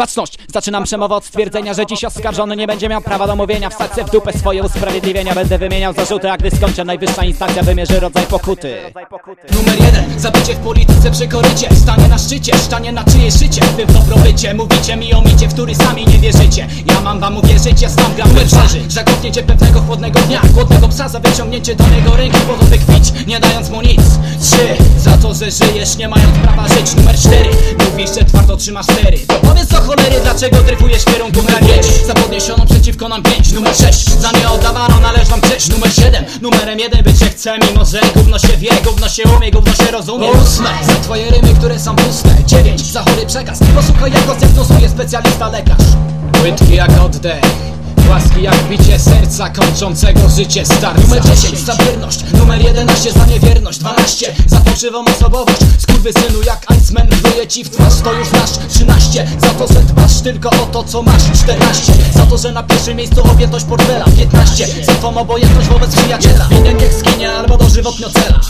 Baczność! Zaczynam przemowę od stwierdzenia, że dziś oskarżony nie będzie miał prawa do mówienia Wstać w dupę swoje usprawiedliwienia. Będę wymieniał zarzuty, a gdy skończę najwyższa instancja wymierzy rodzaj pokuty. Numer jeden, zabycie w polityce przy korycie Stanie na szczycie, stanie na czyjeś życie. Wy w dobrobycie, mówicie mi o micie, w który sami nie wierzycie. Ja mam wam uwierzyć, ja sam gram Numer dwa, zakopniecie pewnego chłodnego dnia. Chłodnego psa za wyciągnięcie do niego ręki. Po to wykpić, nie dając mu nic. Trzy, za to, że żyjesz, nie mając prawa żyć. Numer cztery, mówisz, że twardo trzymasz stery To powiedz do cholery, dlaczego dryfujesz w kierunku numer pięć? Za podniesioną przeciwko nam pięć. Numer sześć, za nieoddawaną należy wam cześć Numer siedem, numerem jeden być się chce Mimo, że gówno się wie, gówno się umie, gówno się rozumie. Ósme, za twoje rymy, które są puste. Dziewięć, za chory przekaz. Posłuchaj jak go zdiagnozuje specjalista lekarz. Płytki jak oddech. Łaski jak bicie serca kończącego życie starca. Numer 10 za wierność, numer 11 za niewierność. 12 za fałszywą osobowość. Synu jak Iceman pluje ci w twarz to już znasz 13 za to, że dbasz tylko o to co masz 14 za to, że na pierwszym miejscu objętość portfela 15 za twą obojętność wobec przyjaciela. Winien jak skinie albo dożywotnio cela